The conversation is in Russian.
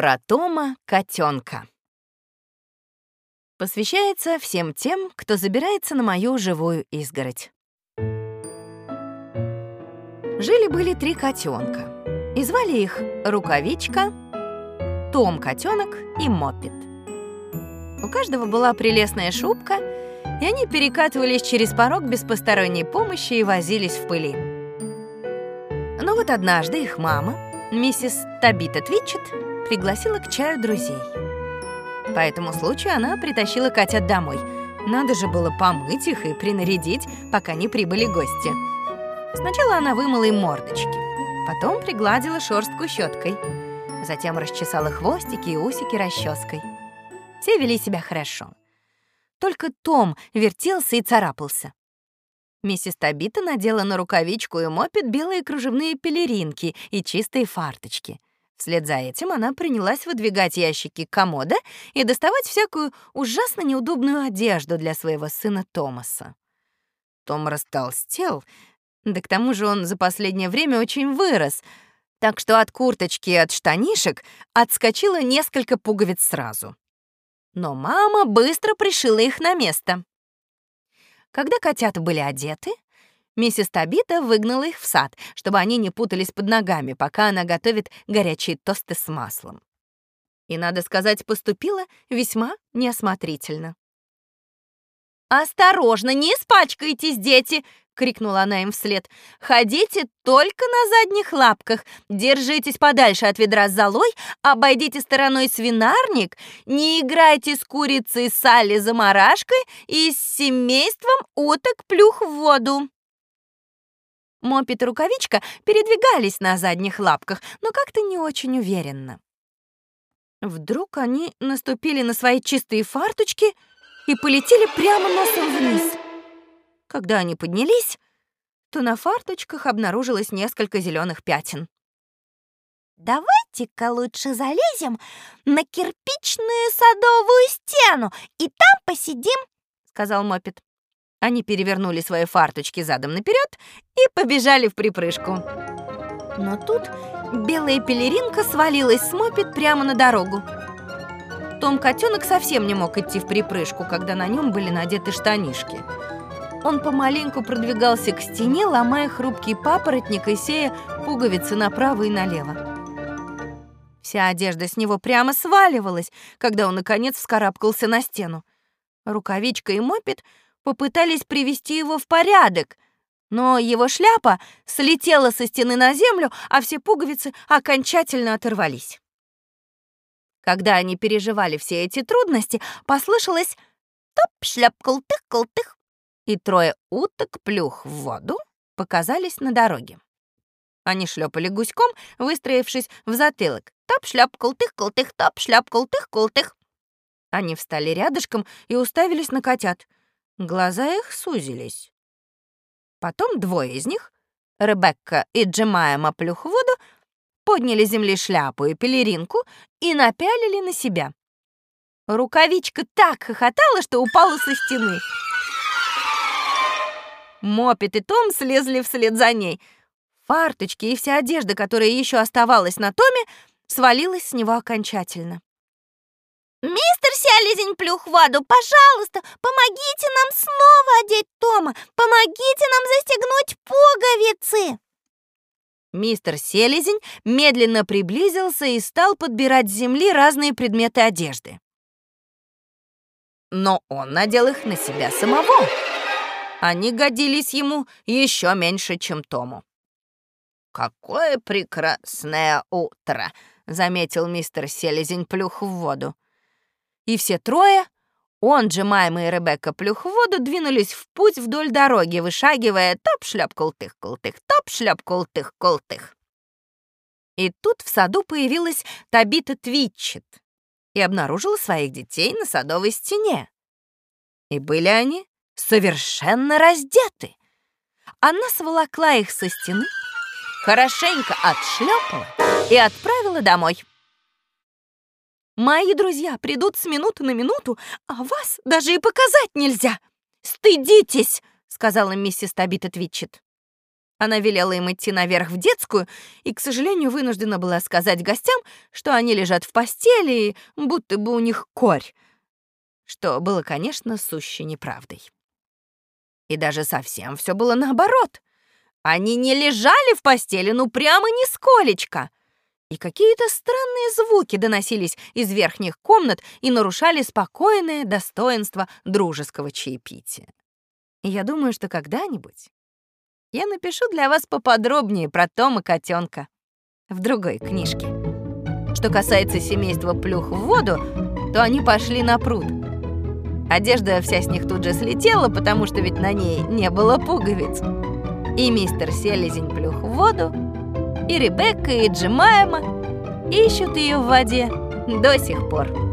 Про Тома котенка. Посвящается всем тем, кто забирается на мою живую изгородь. Жили-были три котенка. И звали их Рукавичка, Том котенок и Моппет. У каждого была прелестная шубка, и они перекатывались через порог без посторонней помощи и возились в пыли. Но вот однажды их мама, миссис Табита Твитчет, пригласила к чаю друзей. По этому случаю она притащила котят домой. Надо же было помыть их и принарядить, пока не прибыли гости. Сначала она вымыла им мордочки, потом пригладила шерстку щеткой, затем расчесала хвостики и усики расческой. Все вели себя хорошо. Только Том вертелся и царапался. Миссис Табита надела на рукавичку и мопед белые кружевные пелеринки и чистые фарточки — Вслед за этим она принялась выдвигать ящики комода и доставать всякую ужасно неудобную одежду для своего сына Томаса. Том растолстел, да к тому же он за последнее время очень вырос, так что от курточки и от штанишек отскочило несколько пуговиц сразу. Но мама быстро пришила их на место. Когда котята были одеты, Миссис Табита выгнала их в сад, чтобы они не путались под ногами, пока она готовит горячие тосты с маслом. И, надо сказать, поступила весьма неосмотрительно. «Осторожно, не испачкайтесь, дети!» — крикнула она им вслед. «Ходите только на задних лапках, держитесь подальше от ведра с золой, обойдите стороной свинарник, не играйте с курицей Салли заморашкой и с семейством уток плюх в воду». Мопит и Рукавичка передвигались на задних лапках, но как-то не очень уверенно. Вдруг они наступили на свои чистые фарточки и полетели прямо носом вниз. Когда они поднялись, то на фарточках обнаружилось несколько зеленых пятен. «Давайте-ка лучше залезем на кирпичную садовую стену и там посидим», — сказал Мопит. Они перевернули свои фарточки задом наперед и побежали в припрыжку. Но тут белая пелеринка свалилась с мопед прямо на дорогу. Том котенок совсем не мог идти в припрыжку, когда на нем были надеты штанишки. Он помаленьку продвигался к стене, ломая хрупкий папоротник и сея пуговицы направо и налево. Вся одежда с него прямо сваливалась, когда он, наконец, вскарабкался на стену. Рукавичка и мопед попытались привести его в порядок, но его шляпа слетела со стены на землю, а все пуговицы окончательно оторвались. Когда они переживали все эти трудности, послышалось топ-шляп-колтых-колтых, и трое уток плюх в воду показались на дороге. Они шлепали гуськом, выстроившись в затылок. Топ-шляп-колтых-колтых, топ-шляп-колтых-колтых. Они встали рядышком и уставились на котят — Глаза их сузились. Потом двое из них, Ребекка и Джемайма Плюхвуду, подняли земли шляпу и пелеринку и напялили на себя. Рукавичка так хохотала, что упала со стены. Мопит и Том слезли вслед за ней. Фарточки и вся одежда, которая еще оставалась на Томе, свалилась с него окончательно. «Мистер Селезень плюх воду, пожалуйста, помогите нам снова одеть Тома! Помогите нам застегнуть пуговицы!» Мистер Селезень медленно приблизился и стал подбирать с земли разные предметы одежды. Но он надел их на себя самого. Они годились ему еще меньше, чем Тому. «Какое прекрасное утро!» — заметил мистер Селезень плюх в воду и все трое, он, Джемайма и Ребекка плюх в воду, двинулись в путь вдоль дороги, вышагивая топ-шлеп-колтых-колтых, топ-шлеп-колтых-колтых. И тут в саду появилась Табита Твитчет и обнаружила своих детей на садовой стене. И были они совершенно раздеты. Она сволокла их со стены, хорошенько отшлепала и отправила домой. Мои друзья придут с минуты на минуту, а вас даже и показать нельзя. Стыдитесь, сказала миссис Табита Твитчет. Она велела им идти наверх в детскую и, к сожалению, вынуждена была сказать гостям, что они лежат в постели, будто бы у них корь, что было, конечно, сущей неправдой. И даже совсем все было наоборот. Они не лежали в постели, ну прямо нисколечко. И какие-то странные звуки доносились из верхних комнат и нарушали спокойное достоинство дружеского чаепития. И я думаю, что когда-нибудь я напишу для вас поподробнее про Тома котенка в другой книжке. Что касается семейства Плюх в воду, то они пошли на пруд. Одежда вся с них тут же слетела, потому что ведь на ней не было пуговиц. И мистер Селезень Плюх в воду, и Ребекка, и Джемайма ищут ее в воде до сих пор.